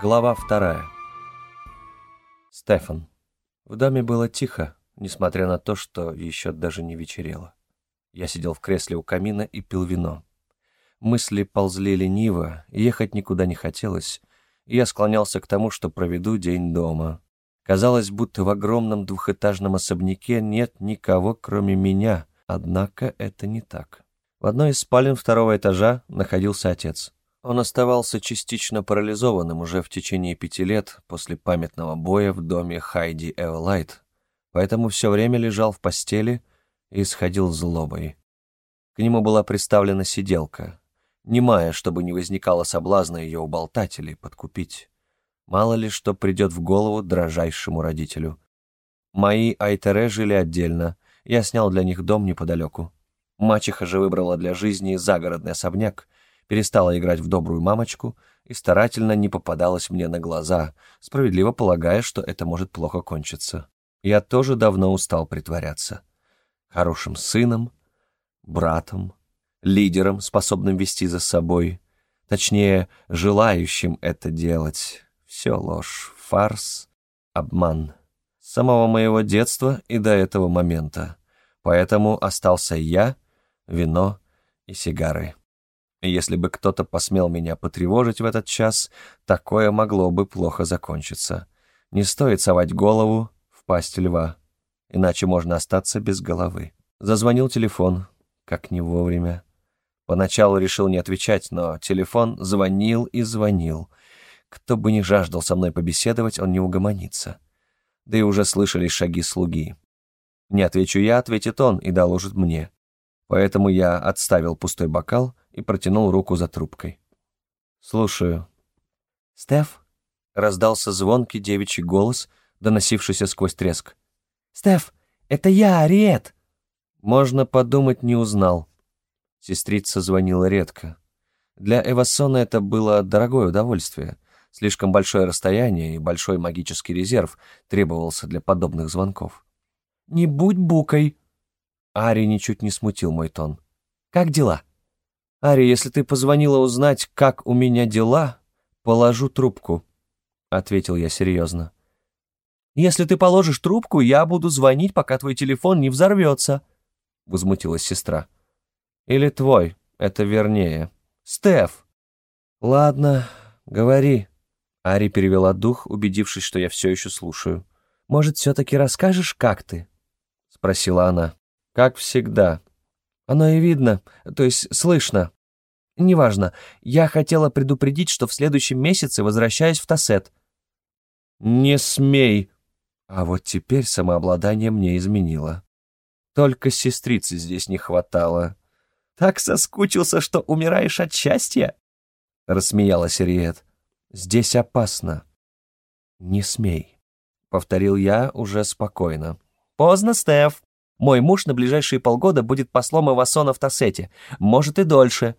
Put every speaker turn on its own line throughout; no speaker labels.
Глава вторая. Стефан. В доме было тихо, несмотря на то, что еще даже не вечерело. Я сидел в кресле у камина и пил вино. Мысли ползли лениво, ехать никуда не хотелось, и я склонялся к тому, что проведу день дома. Казалось, будто в огромном двухэтажном особняке нет никого, кроме меня, однако это не так. В одной из спален второго этажа находился отец. Он оставался частично парализованным уже в течение пяти лет после памятного боя в доме Хайди Эвелайт, поэтому все время лежал в постели и исходил злобой. К нему была приставлена сиделка, немая, чтобы не возникало соблазна ее уболтать или подкупить. Мало ли что придет в голову дрожайшему родителю. Мои Айтере жили отдельно, я снял для них дом неподалеку. Мачеха же выбрала для жизни загородный особняк, перестала играть в добрую мамочку и старательно не попадалась мне на глаза, справедливо полагая, что это может плохо кончиться. Я тоже давно устал притворяться. Хорошим сыном, братом, лидером, способным вести за собой, точнее, желающим это делать. Все ложь, фарс, обман. С самого моего детства и до этого момента. Поэтому остался я, вино и сигары. Если бы кто-то посмел меня потревожить в этот час, такое могло бы плохо закончиться. Не стоит совать голову в пасть льва, иначе можно остаться без головы. Зазвонил телефон, как не вовремя. Поначалу решил не отвечать, но телефон звонил и звонил. Кто бы ни жаждал со мной побеседовать, он не угомонится. Да и уже слышались шаги слуги. Не отвечу я, ответит он и доложит мне. Поэтому я отставил пустой бокал и протянул руку за трубкой. «Слушаю». «Стеф?» — раздался звонкий девичий голос, доносившийся сквозь треск. «Стеф, это я, Ариет!» Можно подумать, не узнал. Сестрица звонила редко. Для Эвасона это было дорогое удовольствие. Слишком большое расстояние и большой магический резерв требовался для подобных звонков. «Не будь букой!» Ари ничуть не смутил мой тон. «Как дела?» «Ари, если ты позвонила узнать, как у меня дела, положу трубку», — ответил я серьезно. «Если ты положишь трубку, я буду звонить, пока твой телефон не взорвется», — возмутилась сестра. Или твой, это вернее. Стеф!» «Ладно, говори». Ари перевела дух, убедившись, что я все еще слушаю. «Может, все-таки расскажешь, как ты?» — спросила она. «Как всегда». «Оно и видно, то есть слышно. Неважно, я хотела предупредить, что в следующем месяце возвращаюсь в Тассет». «Не смей!» А вот теперь самообладание мне изменило. Только сестрицы здесь не хватало. Так соскучился, что умираешь от счастья?» Рассмеялась Риет. «Здесь опасно. Не смей», — повторил я уже спокойно. «Поздно, Стеф. Мой муж на ближайшие полгода будет послом Эвасона в Тассете. Может и дольше.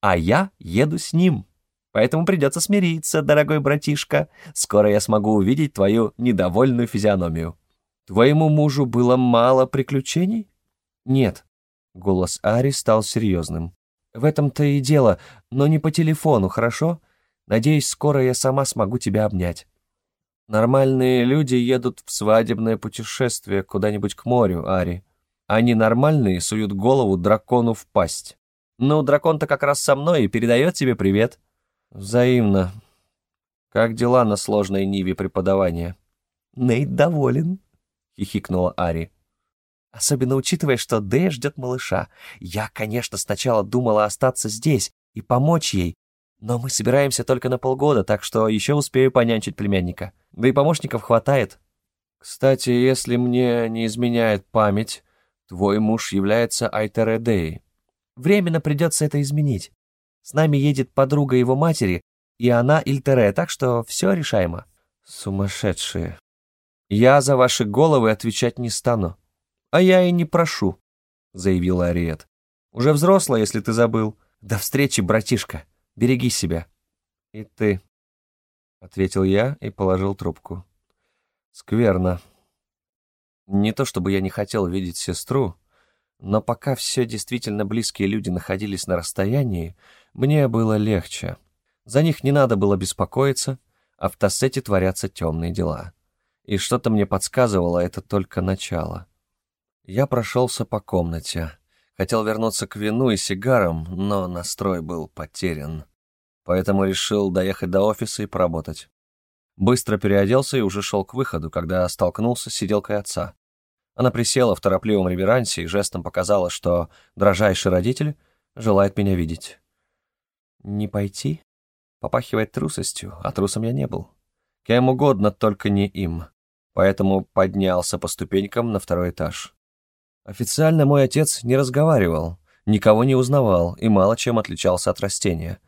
А я еду с ним. Поэтому придется смириться, дорогой братишка. Скоро я смогу увидеть твою недовольную физиономию». «Твоему мужу было мало приключений?» «Нет», Голос Ари стал серьезным. «В этом-то и дело, но не по телефону, хорошо? Надеюсь, скоро я сама смогу тебя обнять». «Нормальные люди едут в свадебное путешествие куда-нибудь к морю, Ари. Они нормальные суют голову дракону в пасть. Ну, дракон-то как раз со мной и передает тебе привет». «Взаимно. Как дела на сложной ниве преподавания?» «Нейт доволен», — хихикнула Ари. Особенно учитывая, что Дэя ждет малыша. Я, конечно, сначала думала остаться здесь и помочь ей, но мы собираемся только на полгода, так что еще успею понянчить племянника. Да и помощников хватает. Кстати, если мне не изменяет память, твой муж является Айтере Деей. Временно придется это изменить. С нами едет подруга его матери, и она Ильтере, так что все решаемо. Сумасшедшие. Я за ваши головы отвечать не стану. «А я и не прошу», — заявила Ариет. «Уже взрослая, если ты забыл. До встречи, братишка. Береги себя». «И ты», — ответил я и положил трубку. «Скверно. Не то чтобы я не хотел видеть сестру, но пока все действительно близкие люди находились на расстоянии, мне было легче. За них не надо было беспокоиться, а в Тассете творятся темные дела. И что-то мне подсказывало, это только начало. Я прошелся по комнате. Хотел вернуться к вину и сигарам, но настрой был потерян. Поэтому решил доехать до офиса и поработать. Быстро переоделся и уже шел к выходу, когда столкнулся с сиделкой отца. Она присела в торопливом реверансе и жестом показала, что дрожайший родитель желает меня видеть. «Не пойти?» Попахивает трусостью, а трусом я не был. Кем угодно, только не им. Поэтому поднялся по ступенькам на второй этаж. Официально мой отец не разговаривал, никого не узнавал и мало чем отличался от растения.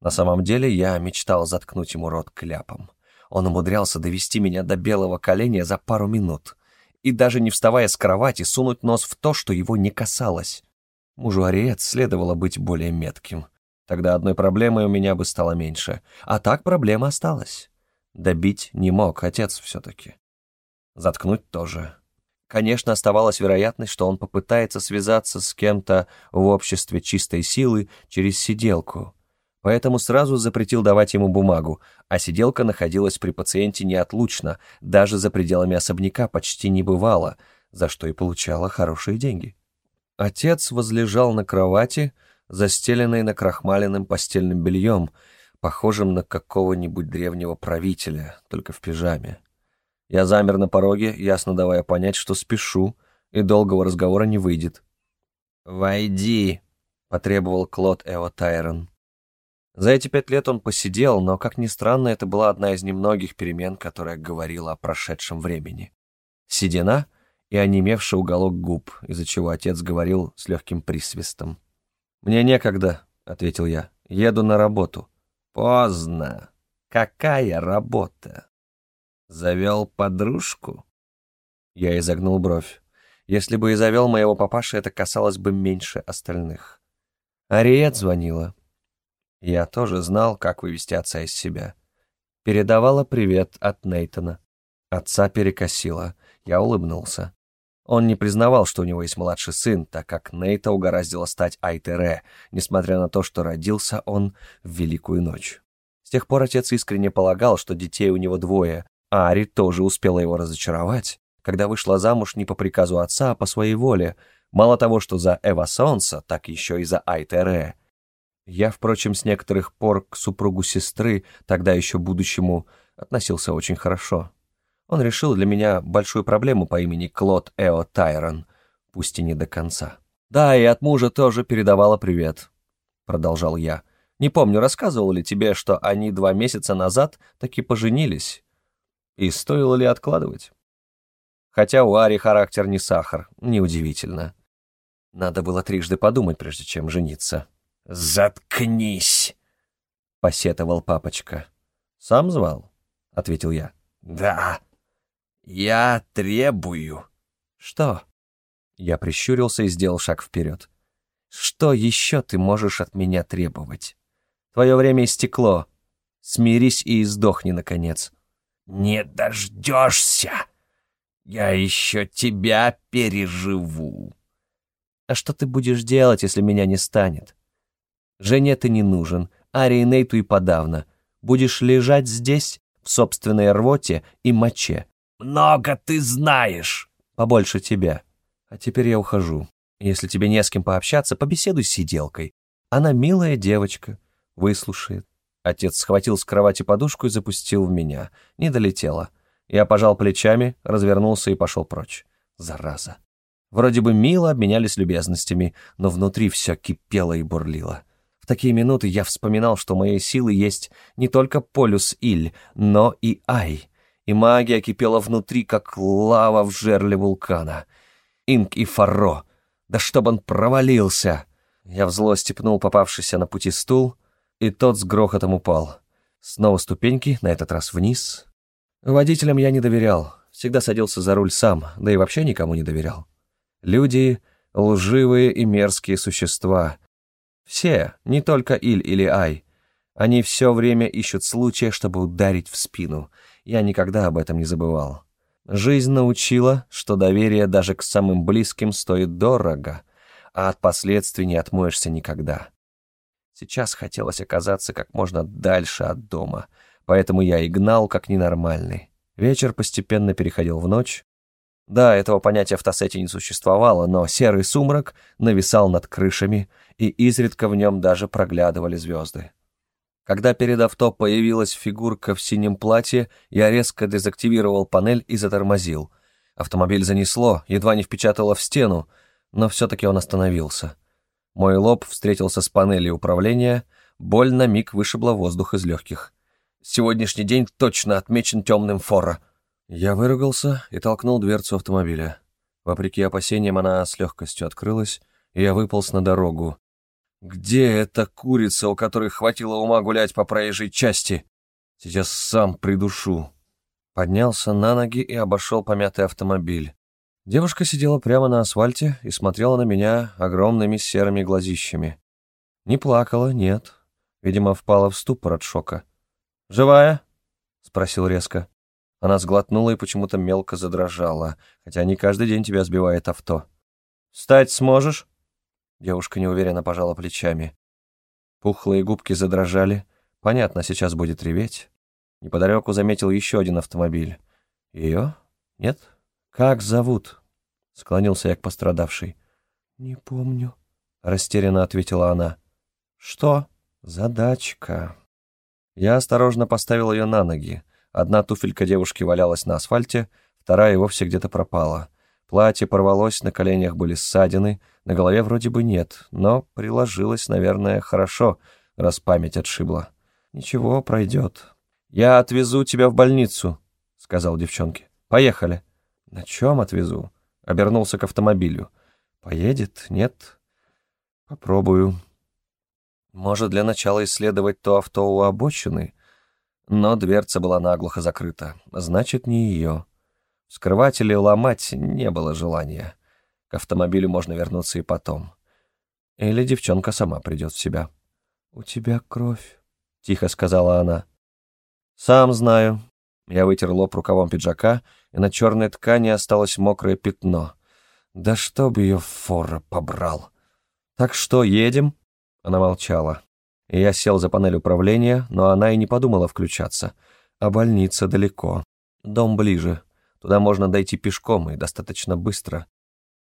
На самом деле я мечтал заткнуть ему рот кляпом. Он умудрялся довести меня до белого коленя за пару минут и даже не вставая с кровати сунуть нос в то, что его не касалось. Мужу Ариет следовало быть более метким. Тогда одной проблемой у меня бы стало меньше. А так проблема осталась. Добить не мог отец все-таки. Заткнуть тоже. Конечно, оставалась вероятность, что он попытается связаться с кем-то в обществе чистой силы через сиделку. Поэтому сразу запретил давать ему бумагу, а сиделка находилась при пациенте неотлучно, даже за пределами особняка почти не бывало, за что и получала хорошие деньги. Отец возлежал на кровати, застеленной накрахмаленным постельным бельем, похожим на какого-нибудь древнего правителя, только в пижаме. Я замер на пороге, ясно давая понять, что спешу, и долгого разговора не выйдет. «Войди», — потребовал Клод Эо Тайрон. За эти пять лет он посидел, но, как ни странно, это была одна из немногих перемен, которая говорила о прошедшем времени. Седина и онемевший уголок губ, из-за чего отец говорил с легким присвистом. «Мне некогда», — ответил я. «Еду на работу». «Поздно. Какая работа?» Завел подружку? Я изогнул бровь. Если бы и завел моего папаши, это касалось бы меньше остальных. Ариет звонила. Я тоже знал, как вывести отца из себя. Передавала привет от Нейтона. Отца перекосила. Я улыбнулся. Он не признавал, что у него есть младший сын, так как Нейта угораздило стать Айтере, несмотря на то, что родился он в Великую ночь. С тех пор отец искренне полагал, что детей у него двое, Ари тоже успела его разочаровать, когда вышла замуж не по приказу отца, а по своей воле. Мало того, что за Эва Солнца, так еще и за Айтере. Я, впрочем, с некоторых пор к супругу сестры, тогда еще будущему, относился очень хорошо. Он решил для меня большую проблему по имени Клод Эо Тайрон, пусть и не до конца. «Да, и от мужа тоже передавала привет», — продолжал я. «Не помню, рассказывал ли тебе, что они два месяца назад таки поженились, и стоило ли откладывать? Хотя у Ари характер не сахар, неудивительно. Надо было трижды подумать, прежде чем жениться. «Заткнись!» — посетовал папочка. «Сам звал?» — ответил я. «Да, я требую». «Что?» Я прищурился и сделал шаг вперед. «Что еще ты можешь от меня требовать? Твое время истекло. Смирись и сдохни, наконец». «Не дождешься! Я еще тебя переживу!» «А что ты будешь делать, если меня не станет? Жене ты не нужен, Ари и Нейту и подавно. Будешь лежать здесь, в собственной рвоте и моче». «Много ты знаешь!» «Побольше тебя. А теперь я ухожу. Если тебе не с кем пообщаться, побеседуй с сиделкой. Она милая девочка, выслушает. Отец схватил с кровати подушку и запустил в меня. Не долетело. Я пожал плечами, развернулся и пошел прочь. Зараза. Вроде бы мило обменялись любезностями, но внутри все кипело и бурлило. В такие минуты я вспоминал, что моей силы есть не только полюс Иль, но и Ай. И магия кипела внутри, как лава в жерле вулкана. Инк и Фаро. Да чтоб он провалился! Я в злости пнул попавшийся на пути стул — и тот с грохотом упал. Снова ступеньки, на этот раз вниз. Водителям я не доверял, всегда садился за руль сам, да и вообще никому не доверял. Люди — лживые и мерзкие существа. Все, не только Иль или Ай. Они все время ищут случая, чтобы ударить в спину. Я никогда об этом не забывал. Жизнь научила, что доверие даже к самым близким стоит дорого, а от последствий не отмоешься никогда. Сейчас хотелось оказаться как можно дальше от дома, поэтому я и гнал как ненормальный. Вечер постепенно переходил в ночь. Да, этого понятия в Тассете не существовало, но серый сумрак нависал над крышами, и изредка в нем даже проглядывали звезды. Когда перед авто появилась фигурка в синем платье, я резко дезактивировал панель и затормозил. Автомобиль занесло, едва не впечатало в стену, но все-таки он остановился. Мой лоб встретился с панелью управления, боль на миг вышибла воздух из легких. Сегодняшний день точно отмечен темным фора. Я выругался и толкнул дверцу автомобиля. Вопреки опасениям она с легкостью открылась, и я выполз на дорогу, где эта курица, у которой хватило ума гулять по проезжей части? Сейчас сам придушу. Поднялся на ноги и обошел помятый автомобиль. Девушка сидела прямо на асфальте и смотрела на меня огромными серыми глазищами. Не плакала, нет. Видимо, впала в ступор от шока. «Живая?» — спросил резко. Она сглотнула и почему-то мелко задрожала, хотя не каждый день тебя сбивает авто. «Встать сможешь?» Девушка неуверенно пожала плечами. Пухлые губки задрожали. Понятно, сейчас будет реветь. Неподалеку заметил еще один автомобиль. Ее? Нет? Как зовут? Склонился я к пострадавшей. Не помню. Растерянно ответила она. Что? Задачка. Я осторожно поставил ее на ноги. Одна туфелька девушки валялась на асфальте, вторая и вовсе где-то пропала. Платье порвалось, на коленях были ссадины, на голове вроде бы нет, но приложилось, наверное, хорошо, раз память отшибла. Ничего, пройдет. «Я отвезу тебя в больницу», — сказал девчонке. «Поехали». «На чем отвезу?» Обернулся к автомобилю. «Поедет? Нет?» «Попробую». Может, для начала исследовать то авто у обочины? Но дверца была наглухо закрыта. Значит, не ее. Скрывать или ломать не было желания. К автомобилю можно вернуться и потом. Или девчонка сама придет в себя. «У тебя кровь», — тихо сказала она. «Сам знаю». Я вытер лоб рукавом пиджака, и на черной ткани осталось мокрое пятно. Да чтоб ее фора побрал. «Так что, едем?» Она молчала. Я сел за панель управления, но она и не подумала включаться. А больница далеко. Дом ближе. Туда можно дойти пешком и достаточно быстро.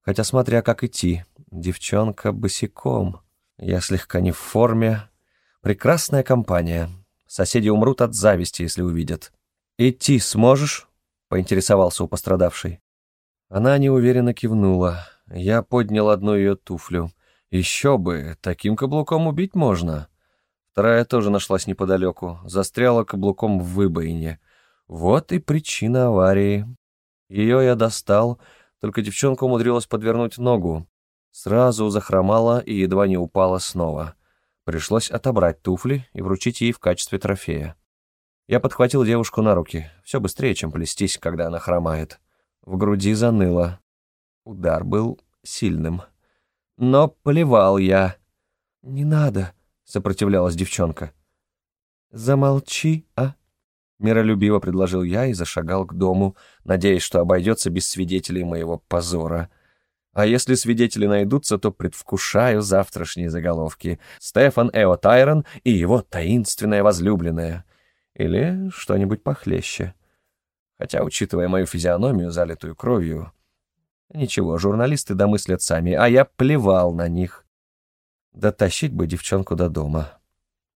Хотя смотря как идти. Девчонка босиком. Я слегка не в форме. Прекрасная компания. Соседи умрут от зависти, если увидят. «Идти сможешь?» — поинтересовался у пострадавшей. Она неуверенно кивнула. Я поднял одну ее туфлю. Еще бы, таким каблуком убить можно. Вторая тоже нашлась неподалеку, застряла каблуком в выбоине. Вот и причина аварии. Ее я достал, только девчонка умудрилась подвернуть ногу. Сразу захромала и едва не упала снова. Пришлось отобрать туфли и вручить ей в качестве трофея. Я подхватил девушку на руки. Все быстрее, чем плестись, когда она хромает. В груди заныло. Удар был сильным. Но поливал я. «Не надо», — сопротивлялась девчонка. «Замолчи, а?» Миролюбиво предложил я и зашагал к дому, надеясь, что обойдется без свидетелей моего позора. А если свидетели найдутся, то предвкушаю завтрашние заголовки. Стефан Эо Тайрон и его таинственная возлюбленная. Или что-нибудь похлеще. Хотя, учитывая мою физиономию, залитую кровью... Ничего, журналисты домыслят сами, а я плевал на них. Дотащить бы девчонку до дома.